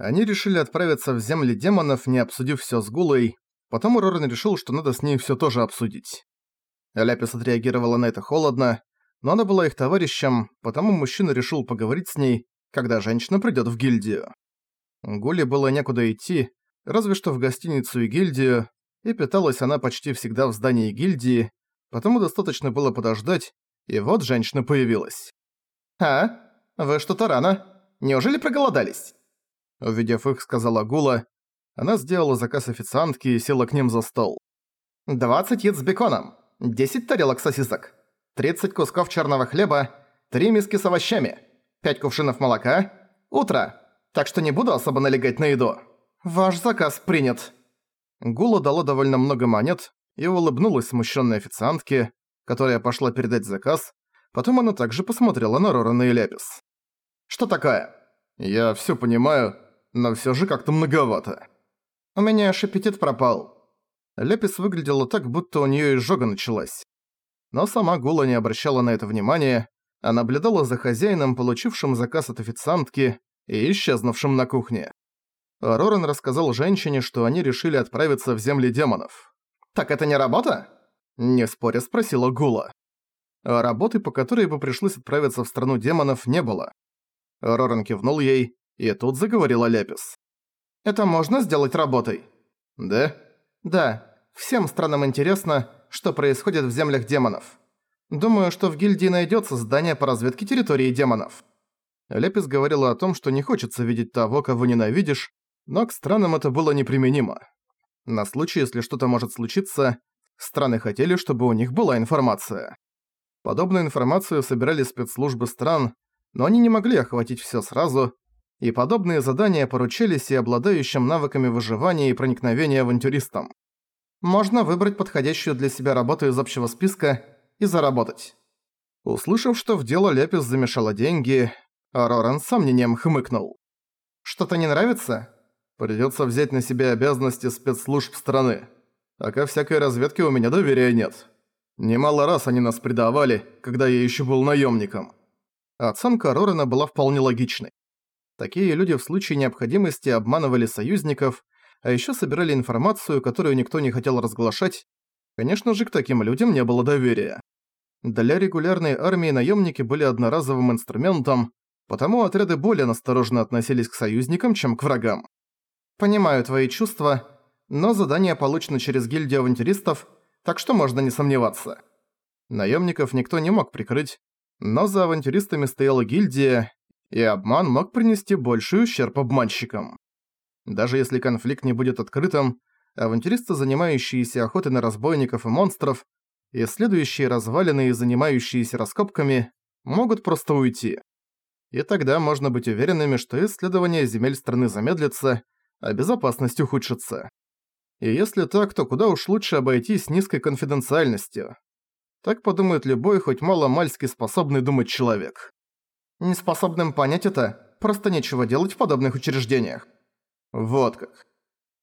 Они решили отправиться в земли демонов, не обсудив всё с Гулой, потом Рорен решил, что надо с ней всё тоже обсудить. Ляпис отреагировала на это холодно, но она была их товарищем, потому мужчина решил поговорить с ней, когда женщина придёт в гильдию. Гуле было некуда идти, разве что в гостиницу и гильдию, и питалась она почти всегда в здании гильдии, потому достаточно было подождать, и вот женщина появилась. «А? Вы что-то рано. Неужели проголодались?» Увидев их, сказала Гула. Она сделала заказ официантки и села к ним за стол. «Двадцать яиц с беконом, десять тарелок сосисок, тридцать кусков черного хлеба, три миски с овощами, пять кувшинов молока. Утро, так что не буду особо налегать на еду. Ваш заказ принят». Гула дала довольно много монет и улыбнулась смущенной официантке, которая пошла передать заказ, потом она также посмотрела на Рорана и Ляпис. «Что такое?» «Я всё понимаю, но всё же как-то многовато». «У меня аж аппетит пропал». Ляпис выглядела так, будто у неё изжога началась. Но сама Гула не обращала на это внимания, а наблюдала за хозяином, получившим заказ от официантки и исчезнувшим на кухне. Роран рассказал женщине, что они решили отправиться в земли демонов. «Так это не работа?» Не споря спросила Гула. Работы, по которой бы пришлось отправиться в страну демонов, не было. Роран кивнул ей, и тут заговорила Ляпис. «Это можно сделать работой?» «Да?» «Да. Всем странам интересно, что происходит в землях демонов. Думаю, что в гильдии найдётся здание по разведке территории демонов». Ляпис говорила о том, что не хочется видеть того, кого ненавидишь, но к странам это было неприменимо. На случай, если что-то может случиться, страны хотели, чтобы у них была информация. Подобную информацию собирали спецслужбы стран, но они не могли охватить всё сразу, и подобные задания поручались и обладающим навыками выживания и проникновения авантюристам. Можно выбрать подходящую для себя работу из общего списка и заработать. Услышав, что в дело Ляпис замешала деньги, Роран с сомнением хмыкнул. «Что-то не нравится?» «Придётся взять на себя обязанности спецслужб страны. А ко всякой разведке у меня доверия нет. Немало раз они нас предавали, когда я ещё был наёмником». Оценка Рорана была вполне логичной. Такие люди в случае необходимости обманывали союзников, а ещё собирали информацию, которую никто не хотел разглашать. Конечно же, к таким людям не было доверия. Для регулярной армии наёмники были одноразовым инструментом, потому отряды более настороженно относились к союзникам, чем к врагам. «Понимаю твои чувства, но задание получено через гильдию авантюристов, так что можно не сомневаться». Наёмников никто не мог прикрыть, но за авантюристами стояла гильдия, и обман мог принести больший ущерб обманщикам. Даже если конфликт не будет открытым, авантюристы, занимающиеся охотой на разбойников и монстров, исследующие развалины и занимающиеся раскопками, могут просто уйти. И тогда можно быть уверенными, что исследование земель страны замедлится, а безопасность ухудшится. И если так, то куда уж лучше обойтись низкой конфиденциальностью. Так подумает любой, хоть мало-мальски способный думать человек. Неспособным понять это, просто нечего делать в подобных учреждениях. Вот как.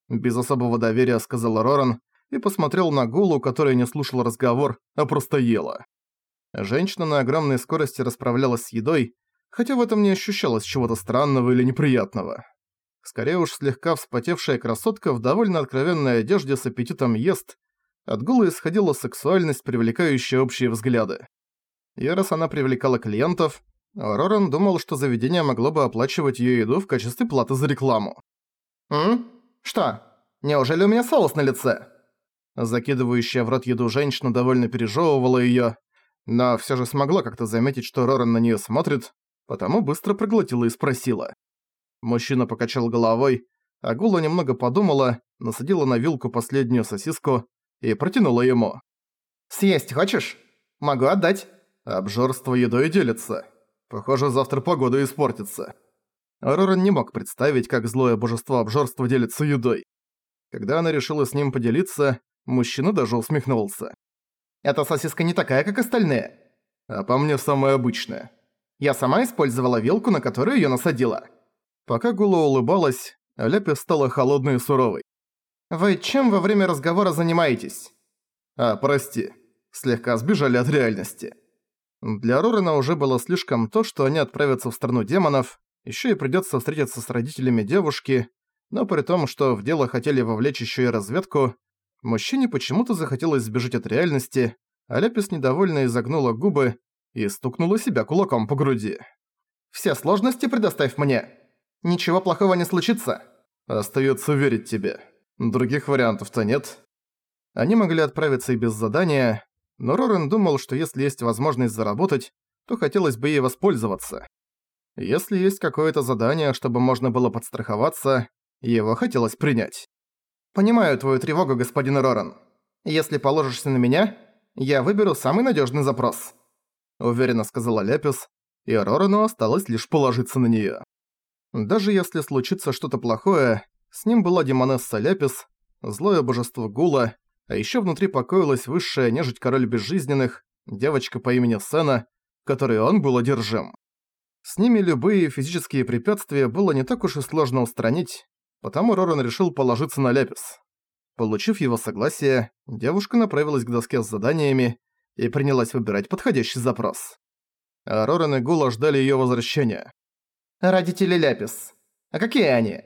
Без особого доверия сказал Роран и посмотрел на Гулу, которая не слушала разговор, а просто ела. Женщина на огромной скорости расправлялась с едой, хотя в этом не ощущалось чего-то странного или неприятного. Скорее уж слегка вспотевшая красотка в довольно откровенной одежде с аппетитом ест, от Гулы исходила сексуальность, привлекающая общие взгляды. И раз она привлекала клиентов, Роран думал, что заведение могло бы оплачивать её еду в качестве платы за рекламу. «М? Что? Неужели у меня соус на лице?» Закидывающая в рот еду женщина довольно пережевывала её, но всё же смогла как-то заметить, что Роран на неё смотрит, потому быстро проглотила и спросила. Мужчина покачал головой, а Гула немного подумала, насадила на вилку последнюю сосиску и протянула ему. «Съесть хочешь? Могу отдать». Обжорство едой делится. Похоже, завтра погода испортится. Роран не мог представить, как злое божество обжорства делится едой. Когда она решила с ним поделиться, мужчина даже усмехнулся. «Эта сосиска не такая, как остальные». «А по мне самая обычная». «Я сама использовала вилку, на которую её насадила». Пока Гула улыбалась, Ляпи стала холодной и суровой. «Вы чем во время разговора занимаетесь?» «А, прости. Слегка сбежали от реальности». Для Рорена уже было слишком то, что они отправятся в страну демонов, Ещё и придётся встретиться с родителями девушки, но при том, что в дело хотели вовлечь ещё и разведку, мужчине почему-то захотелось сбежать от реальности, а Лепис недовольно изогнула губы и стукнула себя кулаком по груди. «Все сложности предоставь мне. Ничего плохого не случится». «Остаётся верить тебе. Других вариантов-то нет». Они могли отправиться и без задания, но Рорен думал, что если есть возможность заработать, то хотелось бы ей воспользоваться. Если есть какое-то задание, чтобы можно было подстраховаться, его хотелось принять. «Понимаю твою тревогу, господин Рорен. Если положишься на меня, я выберу самый надежный запрос», — уверенно сказала Лепис, и Рорану осталось лишь положиться на нее. Даже если случится что-то плохое, с ним была Демонесса Лепис, злое божество Гула, а еще внутри покоилась высшая нежить король безжизненных, девочка по имени Сена, которой он был одержим. С ними любые физические препятствия было не так уж и сложно устранить, потому Роран решил положиться на Лепис. Получив его согласие, девушка направилась к доске с заданиями и принялась выбирать подходящий запрос. А Роран и Гула ждали её возвращения. «Родители Ляпис. А какие они?»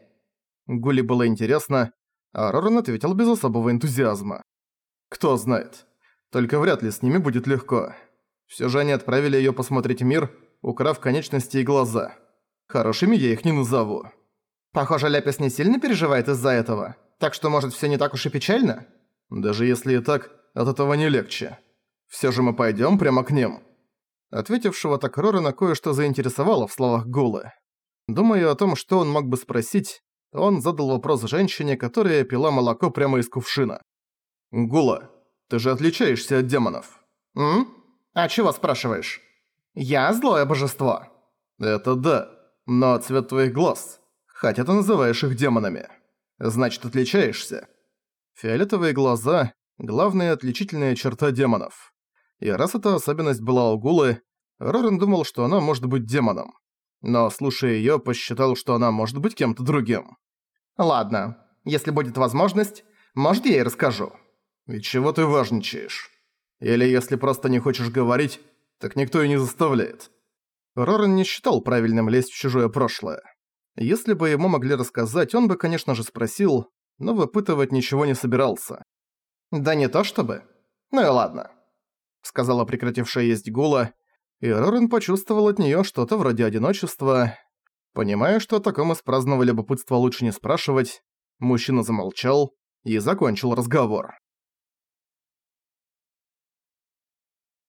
Гуле было интересно, а Роран ответил без особого энтузиазма. «Кто знает. Только вряд ли с ними будет легко. Всё же они отправили её посмотреть мир, украв конечности и глаза. Хорошими я их не назову. Похоже, Ляпис не сильно переживает из-за этого, так что, может, всё не так уж и печально? Даже если и так, от этого не легче. Всё же мы пойдём прямо к ним. Ответившего так Рорена кое-что заинтересовало в словах Гулы. Думая о том, что он мог бы спросить, он задал вопрос женщине, которая пила молоко прямо из кувшина. «Гула, ты же отличаешься от демонов». «М? А чего спрашиваешь?» «Я злое божество». «Это да, но цвет твоих глаз, хотя ты называешь их демонами. Значит, отличаешься». Фиолетовые глаза – главная отличительная черта демонов. И раз эта особенность была у Гулы, Рорен думал, что она может быть демоном. Но, слушая её, посчитал, что она может быть кем-то другим. «Ладно, если будет возможность, может, я ей расскажу». «И чего ты важничаешь? Или если просто не хочешь говорить, так никто и не заставляет. Роран не считал правильным лезть в чужое прошлое. Если бы ему могли рассказать, он бы, конечно же, спросил, но выпытывать ничего не собирался. «Да не то чтобы. Ну и ладно», — сказала прекратившая есть Гула, и Рорен почувствовал от неё что-то вроде одиночества. Понимая, что о таком из праздного любопытства лучше не спрашивать, мужчина замолчал и закончил разговор.